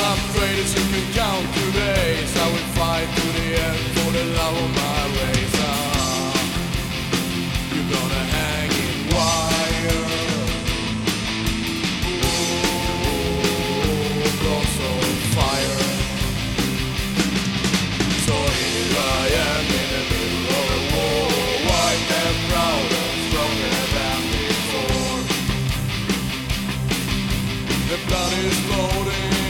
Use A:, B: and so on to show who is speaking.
A: some traitors you can count today. So I will fight to the end for the love of my race. Ah, you're gonna hang in wire. Ooh, cross on fire. So here I am in the middle of a war, white and proud and stronger than before. The blood is floating